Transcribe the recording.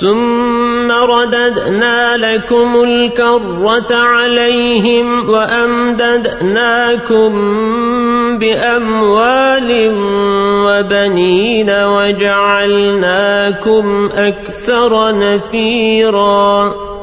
ثم رددنا لكم الكرة عليهم وأمددناكم بأموال وبنين وجعلناكم أكثر نفيراً